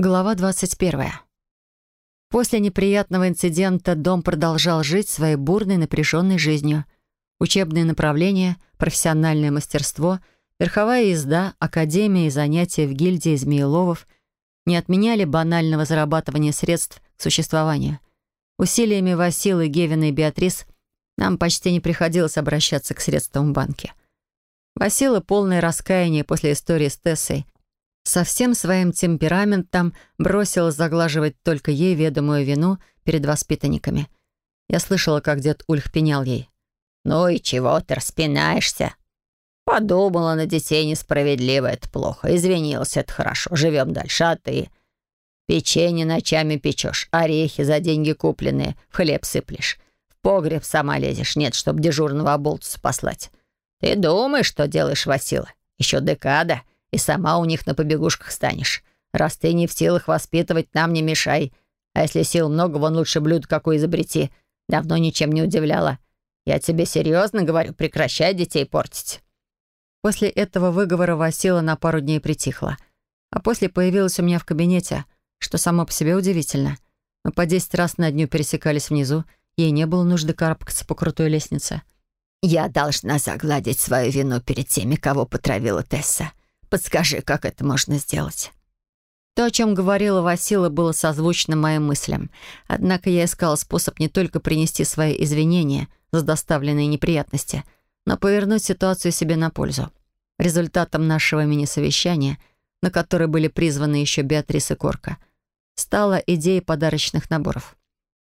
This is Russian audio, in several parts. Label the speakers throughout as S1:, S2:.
S1: Глава 21. После неприятного инцидента дом продолжал жить своей бурной, напряженной жизнью. Учебные направления, профессиональное мастерство, верховая езда, академия и занятия в гильдии змееловов не отменяли банального зарабатывания средств к существованию. Усилиями Василы, Гевина и Беатрис нам почти не приходилось обращаться к средствам в банке. Васила, полное раскаяние после истории с Тессой, со всем своим темпераментом бросила заглаживать только ей ведомую вину перед воспитанниками. Я слышала, как дед Ульх пенял ей. «Ну и чего ты распинаешься?» «Подумала на детей несправедливо, это плохо. Извинилась, это хорошо. Живем дальше, а ты...» «Печенье ночами печешь, орехи за деньги купленные, в хлеб сыплешь, в погреб сама лезешь, нет, чтоб дежурного оболтуса послать. Ты думаешь, что делаешь, Васила? Еще декада, и сама у них на побегушках станешь. Раз ты не в силах воспитывать, нам не мешай. А если сил много, вон лучше блюдо какое изобрети. Давно ничем не удивляла. Я тебе серьезно говорю, прекращай детей портить». После этого выговора Васила на пару дней притихла. А после появилась у меня в кабинете, что само по себе удивительно. Мы по десять раз на дню пересекались внизу, ей не было нужды карабкаться по крутой лестнице. «Я должна загладить свою вину перед теми, кого потравила Тесса. Подскажи, как это можно сделать?» То, о чем говорила Васила, было созвучно моим мыслям. Однако я искала способ не только принести свои извинения за доставленные неприятности, но повернуть ситуацию себе на пользу. Результатом нашего мини-совещания, на которое были призваны еще Беатрис и Корка, стала идея подарочных наборов.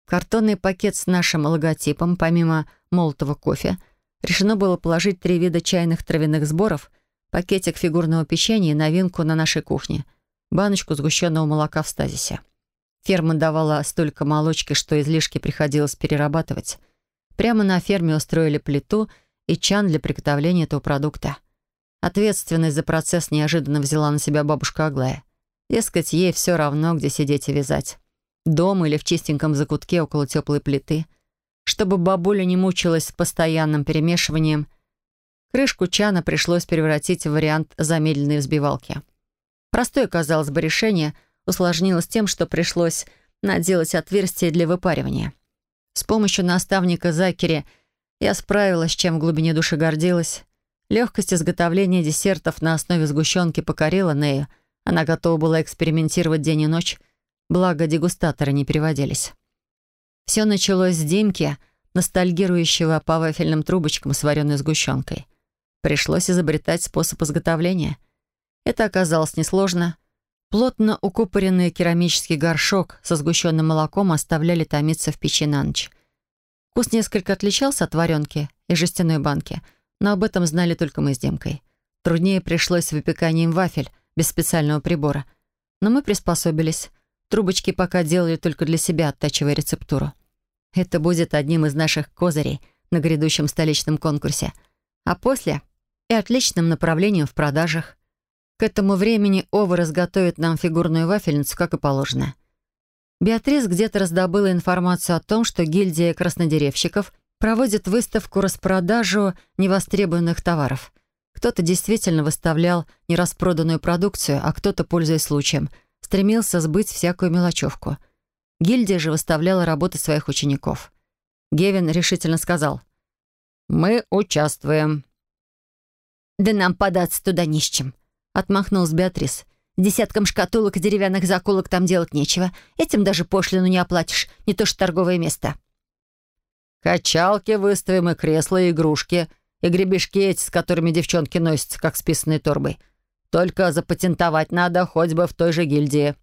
S1: Картонный пакет с нашим логотипом, помимо молотого кофе, решено было положить три вида чайных травяных сборов — пакетик фигурного печенья и новинку на нашей кухне — баночку сгущенного молока в стазисе. Ферма давала столько молочки, что излишки приходилось перерабатывать. Прямо на ферме устроили плиту и чан для приготовления этого продукта. Ответственность за процесс неожиданно взяла на себя бабушка Аглая. Дескать, ей все равно, где сидеть и вязать. Дома или в чистеньком закутке около теплой плиты. Чтобы бабуля не мучилась с постоянным перемешиванием Крышку чана пришлось превратить в вариант замедленной взбивалки. Простое, казалось бы, решение усложнилось тем, что пришлось наделать отверстие для выпаривания. С помощью наставника Закери я справилась, чем в глубине души гордилась. Легкость изготовления десертов на основе сгущенки покорила Нею. Она готова была экспериментировать день и ночь, благо дегустаторы не переводились. Все началось с Димки, ностальгирующего по вафельным трубочкам с вареной сгущенкой. Пришлось изобретать способ изготовления. Это оказалось несложно. Плотно укупоренный керамический горшок со сгущенным молоком оставляли томиться в печи на ночь. Вкус несколько отличался от варенки и жестяной банки, но об этом знали только мы с Демкой. Труднее пришлось с выпеканием вафель без специального прибора. Но мы приспособились. Трубочки пока делали только для себя, оттачивая рецептуру. Это будет одним из наших козырей на грядущем столичном конкурсе. А после и отличным направлением в продажах. К этому времени Ова разготовит нам фигурную вафельницу, как и положено. Беатрис где-то раздобыла информацию о том, что гильдия краснодеревщиков проводит выставку-распродажу невостребованных товаров. Кто-то действительно выставлял нераспроданную продукцию, а кто-то, пользуясь случаем, стремился сбыть всякую мелочевку. Гильдия же выставляла работы своих учеников. Гевин решительно сказал, «Мы участвуем. «Да нам податься туда не с чем», — отмахнулась Беатрис. «Десяткам шкатулок и деревянных заколок там делать нечего. Этим даже пошлину не оплатишь, не то что торговое место».
S2: «Качалки выставим и кресла, и игрушки, и гребешки эти, с которыми девчонки носятся, как с писаной торбой. Только запатентовать надо хоть бы в той же гильдии».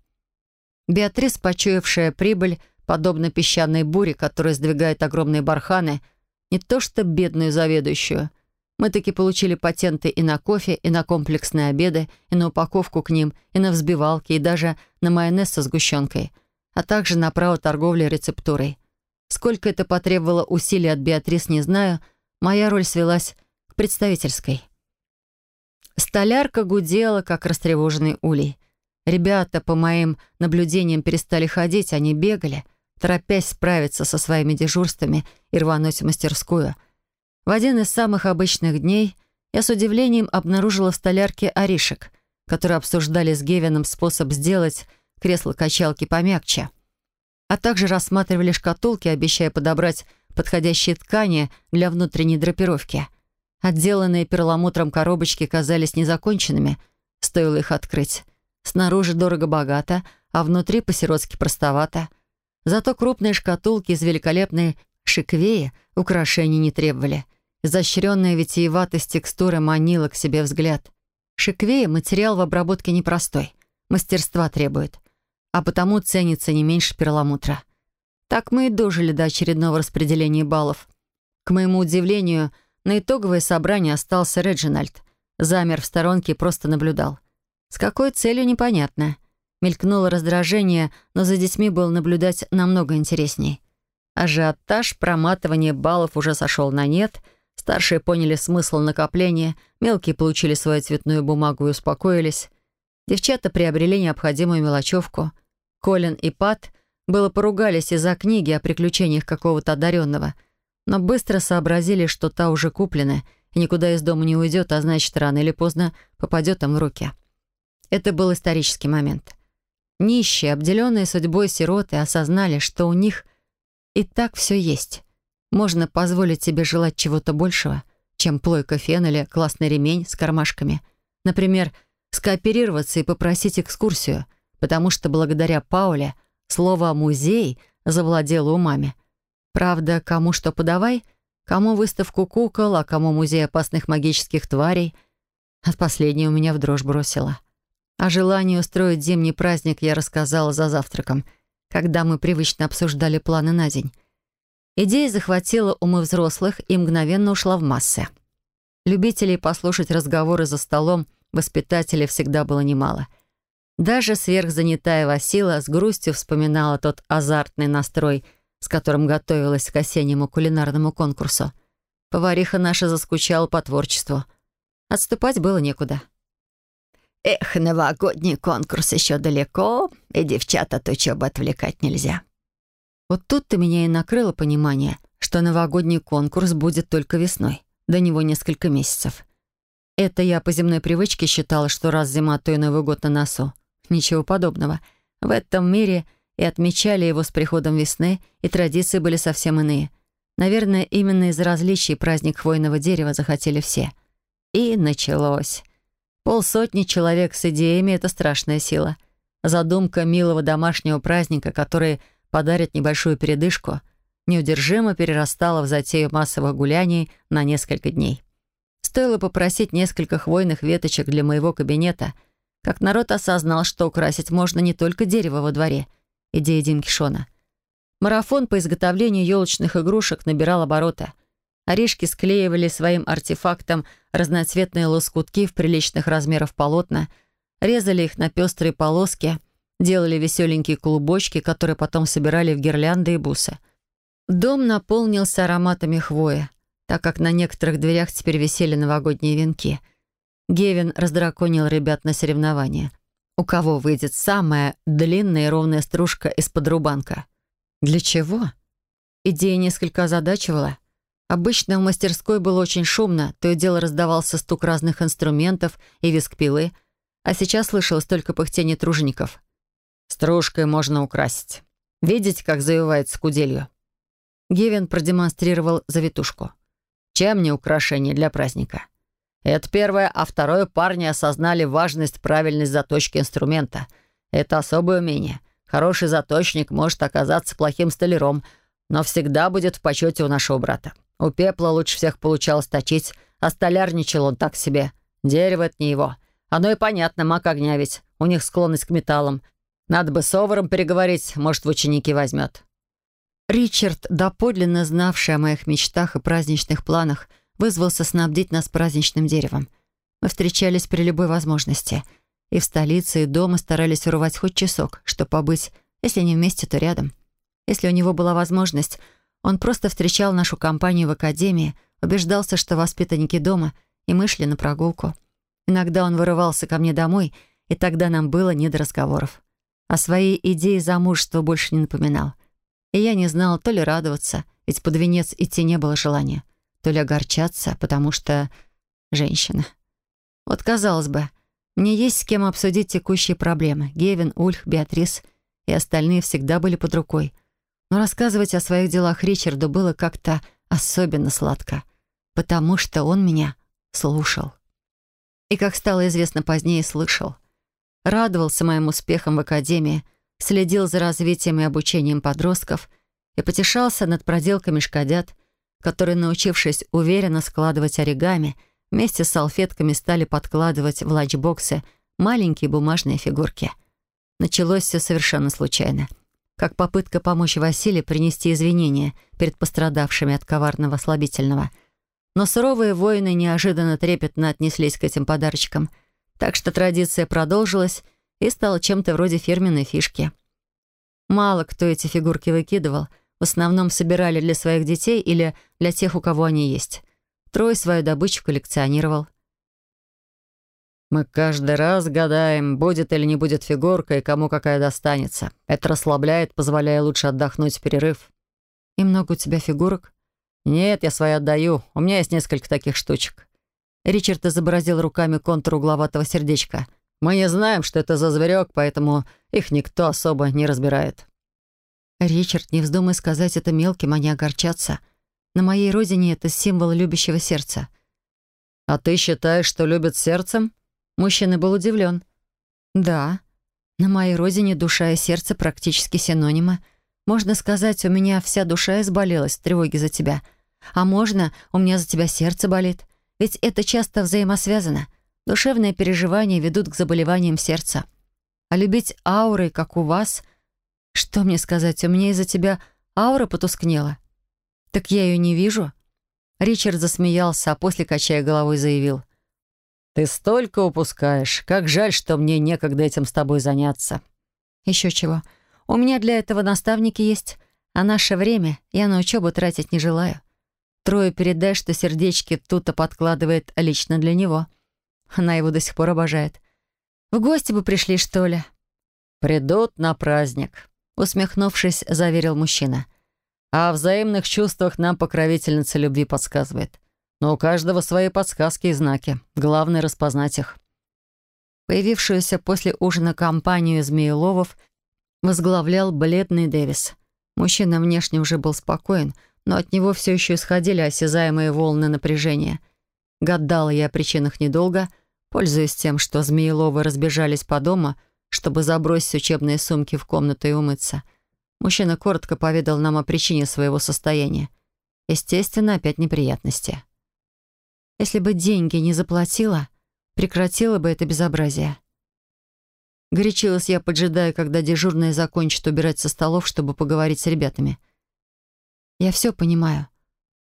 S1: Беатрис, почуявшая прибыль, подобно песчаной буре, которая сдвигает огромные барханы, не то что бедную заведующую — мы таки получили патенты и на кофе, и на комплексные обеды, и на упаковку к ним, и на взбивалки, и даже на майонез со сгущенкой, а также на право торговли рецептурой. Сколько это потребовало усилий от Беатрис, не знаю, моя роль свелась к представительской. Столярка гудела, как растревоженный улей. Ребята, по моим наблюдениям, перестали ходить, они бегали, торопясь справиться со своими дежурствами и рвануть в мастерскую — в один из самых обычных дней я с удивлением обнаружила в столярке оришек, которые обсуждали с Гевином способ сделать кресла-качалки помягче. А также рассматривали шкатулки, обещая подобрать подходящие ткани для внутренней драпировки. Отделанные перламутром коробочки казались незаконченными, стоило их открыть. Снаружи дорого-богато, а внутри по-сиротски простовато. Зато крупные шкатулки из великолепной шиквеи украшений не требовали. Изощренная витиеватость текстуры манила к себе взгляд. Шиквея — материал в обработке непростой. Мастерства требует. А потому ценится не меньше перламутра. Так мы и дожили до очередного распределения баллов. К моему удивлению, на итоговое собрание остался Реджинальд. Замер в сторонке и просто наблюдал. С какой целью, непонятно. Мелькнуло раздражение, но за детьми было наблюдать намного интересней. Ажиотаж, проматывание баллов уже сошел на нет, старшие поняли смысл накопления, мелкие получили свою цветную бумагу и успокоились. Девчата приобрели необходимую мелочевку. Колин и Пат было поругались из-за книги о приключениях какого-то одаренного, но быстро сообразили, что та уже куплена и никуда из дома не уйдет, а значит, рано или поздно попадет им в руки. Это был исторический момент. Нищие, обделенные судьбой сироты, осознали, что у них и так все есть. Можно позволить себе желать чего-то большего, чем плойка фен или классный ремень с кармашками. Например, скооперироваться и попросить экскурсию, потому что благодаря Пауле – Слово «музей» завладело умами. Правда, кому что подавай, кому выставку кукол, а кому музей опасных магических тварей. От последней у меня в дрожь бросило. О желании устроить зимний праздник я рассказала за завтраком, когда мы привычно обсуждали планы на день. Идея захватила умы взрослых и мгновенно ушла в массы. Любителей послушать разговоры за столом воспитателей всегда было немало — даже сверхзанятая Васила с грустью вспоминала тот азартный настрой, с которым готовилась к осеннему кулинарному конкурсу. Повариха наша заскучала по творчеству. Отступать было некуда. «Эх, новогодний конкурс еще далеко, и девчат от учебы отвлекать нельзя». Вот тут-то меня и накрыло понимание, что новогодний конкурс будет только весной. До него несколько месяцев. Это я по земной привычке считала, что раз зима, то и Новый год на носу. Ничего подобного. В этом мире и отмечали его с приходом весны, и традиции были совсем иные. Наверное, именно из-за различий праздник хвойного дерева захотели все. И началось. Полсотни человек с идеями — это страшная сила. Задумка милого домашнего праздника, который подарит небольшую передышку, неудержимо перерастала в затею массовых гуляний на несколько дней. Стоило попросить несколько хвойных веточек для моего кабинета — как народ осознал, что украсить можно не только дерево во дворе. Идея Димки Шона. Марафон по изготовлению елочных игрушек набирал обороты. Орешки склеивали своим артефактом разноцветные лоскутки в приличных размерах полотна, резали их на пестрые полоски, делали веселенькие клубочки, которые потом собирали в гирлянды и бусы. Дом наполнился ароматами хвои, так как на некоторых дверях теперь висели новогодние венки — Гевин раздраконил ребят на соревнования. У кого выйдет самая длинная и ровная стружка из-под рубанка? Для чего? Идея несколько озадачивала. Обычно в мастерской было очень шумно, то и дело раздавался стук разных инструментов и визг пилы, а сейчас слышалось только пыхтение тружеников. «Стружкой можно украсить. Видите, как завивается куделью?» Гевин продемонстрировал завитушку. «Чем не украшение для праздника?» Это первое, а второе, парни осознали важность правильность заточки инструмента. Это особое умение. Хороший заточник может оказаться плохим столяром, но всегда будет в почете у нашего брата. У Пепла лучше всех получалось точить, а столярничал он так себе. Дерево — это не его. Оно и понятно, маг огня ведь. У них склонность к металлам. Надо бы с Оваром переговорить, может, в ученики возьмет. Ричард, доподлинно знавший о моих мечтах и праздничных планах, — вызвался снабдить нас праздничным деревом. Мы встречались при любой возможности. И в столице, и дома старались урвать хоть часок, чтобы побыть, если не вместе, то рядом. Если у него была возможность, он просто встречал нашу компанию в академии, убеждался, что воспитанники дома, и мы шли на прогулку. Иногда он вырывался ко мне домой, и тогда нам было не до разговоров. О своей идее замужества больше не напоминал. И я не знала то ли радоваться, ведь под венец идти не было желания, то ли огорчаться, потому что женщина. Вот, казалось бы, Мне есть с кем обсудить текущие проблемы. Гевин, Ульх, Беатрис и остальные всегда были под рукой. Но рассказывать о своих делах Ричарду было как-то особенно сладко, потому что он меня слушал. И, как стало известно позднее, слышал. Радовался моим успехам в академии, следил за развитием и обучением подростков и потешался над проделками шкодят, которые, научившись уверенно складывать оригами, вместе с салфетками стали подкладывать в лачбоксы маленькие бумажные фигурки. Началось все совершенно случайно, как попытка помочь Василию принести извинения перед пострадавшими от коварного слабительного. Но суровые воины неожиданно трепетно отнеслись к этим подарочкам, так что традиция продолжилась и стала чем-то вроде фирменной фишки. Мало кто эти фигурки выкидывал — в основном собирали для своих детей или для тех, у кого они есть. Трой свою добычу коллекционировал.
S2: «Мы каждый раз гадаем, будет или не будет фигурка и кому какая достанется. Это расслабляет, позволяя лучше отдохнуть в перерыв».
S1: «И много у тебя фигурок?»
S2: «Нет, я свои отдаю. У меня есть несколько таких штучек».
S1: Ричард изобразил руками контур угловатого сердечка.
S2: «Мы не знаем, что это за зверек, поэтому их никто особо не разбирает».
S1: «Ричард, не вздумай сказать это мелким, не огорчаться. На моей родине это символ любящего сердца».
S2: «А ты считаешь, что любят сердцем?»
S1: Мужчина был удивлен. «Да. На моей родине душа и сердце практически синонимы. Можно сказать, у меня вся душа изболелась в тревоге за тебя. А можно, у меня за тебя сердце болит. Ведь это часто взаимосвязано. Душевные переживания ведут к заболеваниям сердца. А любить аурой, как у вас — что мне сказать, у меня из-за тебя аура потускнела? Так я ее не вижу. Ричард засмеялся, а после, качая головой, заявил.
S2: «Ты столько упускаешь. Как жаль, что мне некогда этим с тобой заняться».
S1: «Еще чего. У меня для этого наставники есть, а наше время я на учебу тратить не желаю. Трое передай, что сердечки Тута подкладывает лично для него. Она его до сих пор обожает. В гости бы пришли, что ли?»
S2: «Придут на праздник»,
S1: усмехнувшись, заверил мужчина.
S2: «О взаимных чувствах нам покровительница любви подсказывает. Но у каждого свои подсказки и знаки. Главное — распознать их».
S1: Появившуюся после ужина компанию змееловов возглавлял бледный Дэвис. Мужчина внешне уже был спокоен, но от него все еще исходили осязаемые волны напряжения. Гадала я о причинах недолго, пользуясь тем, что змееловы разбежались по дому — чтобы забросить учебные сумки в комнату и умыться. Мужчина коротко поведал нам о причине своего состояния. Естественно, опять неприятности. Если бы деньги не заплатила, прекратила бы это безобразие. Горячилась я, поджидая, когда дежурная закончит убирать со столов, чтобы поговорить с ребятами. Я все понимаю,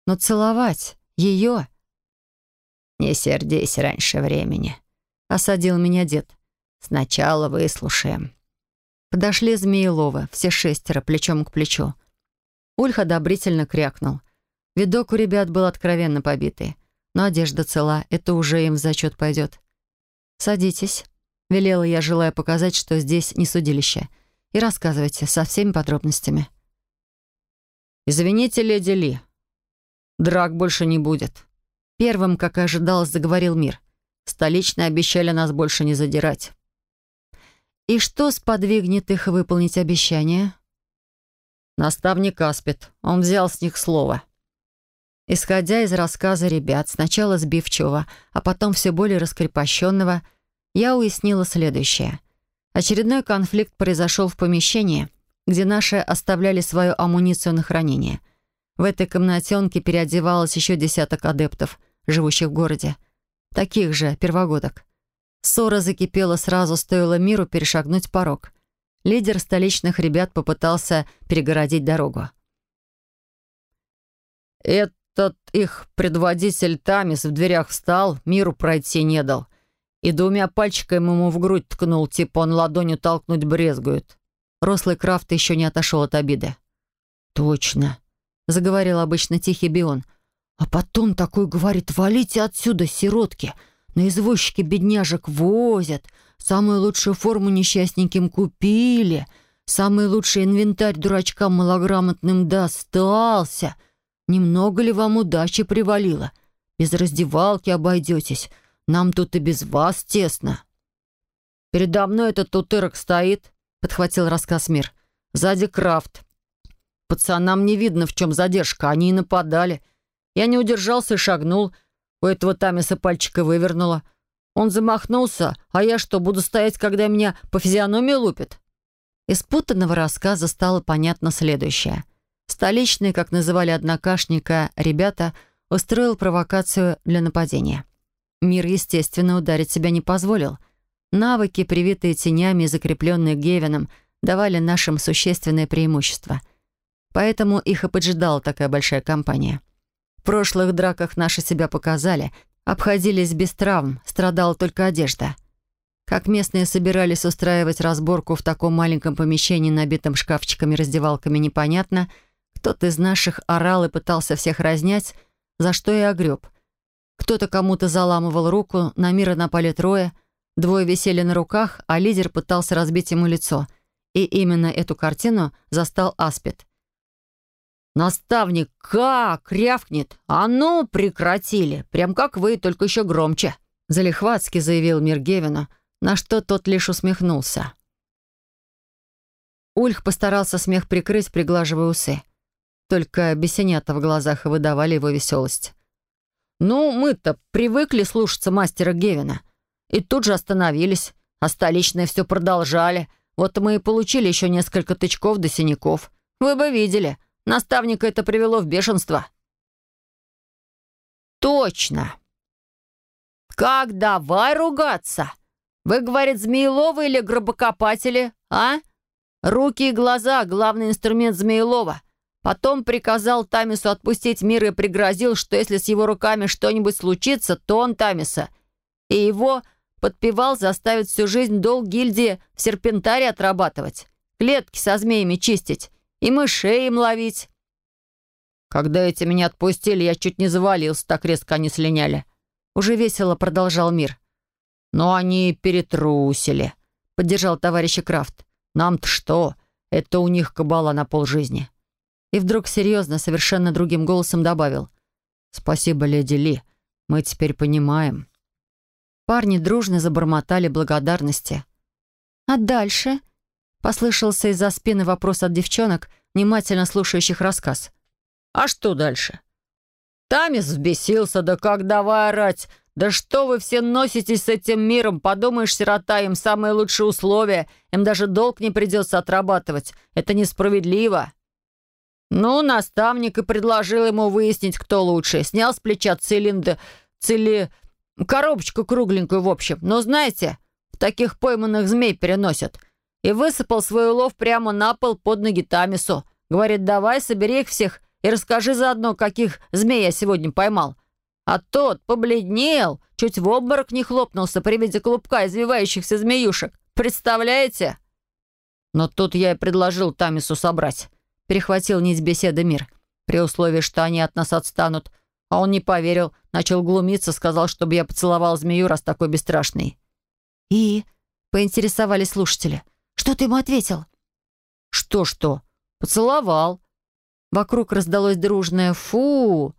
S1: но целовать ее...
S2: «Не сердись раньше времени», —
S1: осадил меня дед.
S2: Сначала выслушаем».
S1: Подошли Змееловы, все шестеро, плечом к плечу. Ульх одобрительно крякнул. Видок у ребят был откровенно побитый. Но одежда цела, это уже им в зачет пойдет. «Садитесь», — велела я, желая показать, что здесь не судилище. «И рассказывайте со всеми подробностями».
S2: «Извините, леди Ли, драк больше не будет».
S1: Первым, как и ожидалось, заговорил мир.
S2: «Столичные обещали нас больше не задирать».
S1: И что сподвигнет их выполнить обещание?
S2: Наставник Аспид. Он взял с них слово.
S1: Исходя из рассказа ребят, сначала сбивчивого, а потом все более раскрепощенного, я уяснила следующее. Очередной конфликт произошел в помещении, где наши оставляли свою амуницию на хранение. В этой комнатенке переодевалось еще десяток адептов, живущих в городе. Таких же первогодок. Ссора закипела сразу, стоило миру перешагнуть порог. Лидер столичных ребят попытался перегородить дорогу.
S2: «Этот их предводитель Тамис в дверях встал, миру пройти не дал. И двумя пальчиками ему в грудь ткнул, типа он ладонью толкнуть брезгует».
S1: Рослый Крафт еще не отошел от обиды.
S2: «Точно», —
S1: заговорил обычно тихий Бион. «А потом такой говорит, валите отсюда, сиротки!» На извозчике бедняжек возят. Самую лучшую форму несчастненьким купили. Самый лучший инвентарь дурачкам малограмотным достался. Немного ли вам удачи привалило? Без раздевалки обойдетесь. Нам тут и без вас тесно».
S2: «Передо мной этот утырок стоит», — подхватил рассказ Мир. «Сзади Крафт. Пацанам не видно, в чем задержка. Они и нападали. Я не удержался и шагнул. У этого Тамиса пальчика вывернуло. Он замахнулся, а я что, буду стоять, когда меня по физиономии лупит?» Из путанного рассказа стало понятно следующее. Столичные, как называли однокашника, ребята устроил провокацию для нападения. Мир, естественно, ударить себя не позволил. Навыки, привитые тенями и закрепленные Гевином, давали нашим существенное преимущество. Поэтому их и поджидала такая большая компания. В прошлых драках наши себя показали, обходились без травм, страдала только одежда — как местные собирались устраивать разборку в таком маленьком помещении, набитом шкафчиками и раздевалками, непонятно. Кто-то из наших орал и пытался всех разнять, за что и огреб. Кто-то кому-то заламывал руку, на мира напали трое, двое висели на руках, а лидер пытался разбить ему лицо. И именно эту картину застал Аспид. «Наставник как рявкнет! А ну, прекратили! Прям как вы, только еще громче!» Залихватски заявил мир Гевину, на что тот лишь усмехнулся. Ульх постарался смех прикрыть, приглаживая усы. Только бесенята в глазах и выдавали его веселость. «Ну, мы-то привыкли слушаться мастера Гевина. И тут же остановились, а столичные все продолжали. Вот мы и получили еще несколько тычков до синяков. Вы бы видели, наставника это привело в бешенство». «Точно!» «Как давай ругаться?» Вы, говорит, змееловы или гробокопатели, а? Руки и глаза — главный инструмент змеелова. Потом приказал Тамису отпустить мир и пригрозил, что если с его руками что-нибудь случится, то он Тамиса. И его подпевал заставить всю жизнь долг гильдии в серпентаре отрабатывать, клетки со змеями чистить и мышей им ловить. Когда эти меня отпустили, я чуть не завалился, так резко они слиняли. Уже весело продолжал мир. «Но они перетрусили», — поддержал товарищ Крафт. «Нам-то что? Это у них кабала на полжизни». И вдруг серьезно, совершенно другим голосом добавил. «Спасибо, леди Ли. Мы теперь понимаем». Парни дружно забормотали благодарности. «А дальше?» — послышался из-за спины вопрос от девчонок, внимательно слушающих рассказ. «А что дальше?» Тамис взбесился, да как давай орать. «Да что вы все носитесь с этим миром? Подумаешь, сирота, им самые лучшие условия. Им даже долг не придется отрабатывать. Это несправедливо». Ну, наставник и предложил ему выяснить, кто лучше. Снял с плеча цилиндр, цили... коробочку кругленькую, в общем. Но знаете, в таких пойманных змей переносят. И высыпал свой улов прямо на пол под ноги Тамису. Говорит, давай, собери их всех и расскажи заодно, каких змей я сегодня поймал. А тот побледнел, чуть в обморок не хлопнулся при виде клубка извивающихся змеюшек. Представляете? Но тут я и предложил Тамису собрать. Перехватил нить беседы мир. При условии, что они от нас отстанут. А он не поверил, начал глумиться, сказал, чтобы я поцеловал змею, раз такой бесстрашный. «И?» — поинтересовались слушатели. «Что ты ему ответил?» «Что-что? Поцеловал». Вокруг раздалось дружное «фу».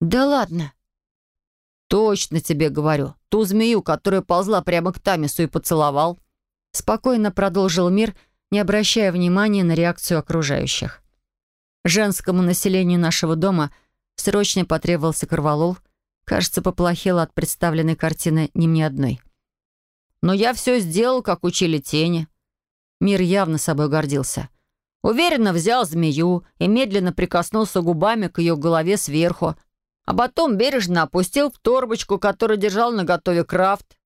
S2: «Да ладно!» «Точно тебе говорю. Ту змею, которая ползла прямо к Тамису и поцеловал». Спокойно продолжил мир, не обращая внимания на реакцию окружающих. Женскому населению нашего дома срочно потребовался корвалол. Кажется, поплохело от представленной картины не мне одной. «Но я все сделал, как учили тени». Мир явно собой гордился. Уверенно взял змею и медленно прикоснулся губами к ее голове сверху, а потом бережно опустил в торбочку, которую держал на готове крафт.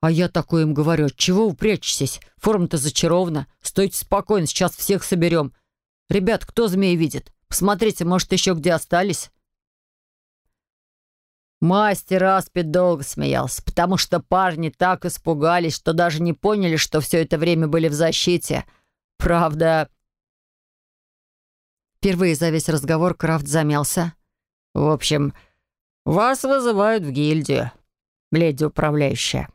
S2: А я такое им говорю, чего вы прячетесь? Форма-то зачарована. Стойте спокойно, сейчас всех соберем. Ребят, кто змеи видит? Посмотрите, может, еще где остались? Мастер Аспид долго смеялся, потому что парни так испугались, что даже не поняли, что все это время были в защите. Правда... Впервые за весь разговор Крафт замялся, в общем, вас вызывают в гильдию, леди управляющая.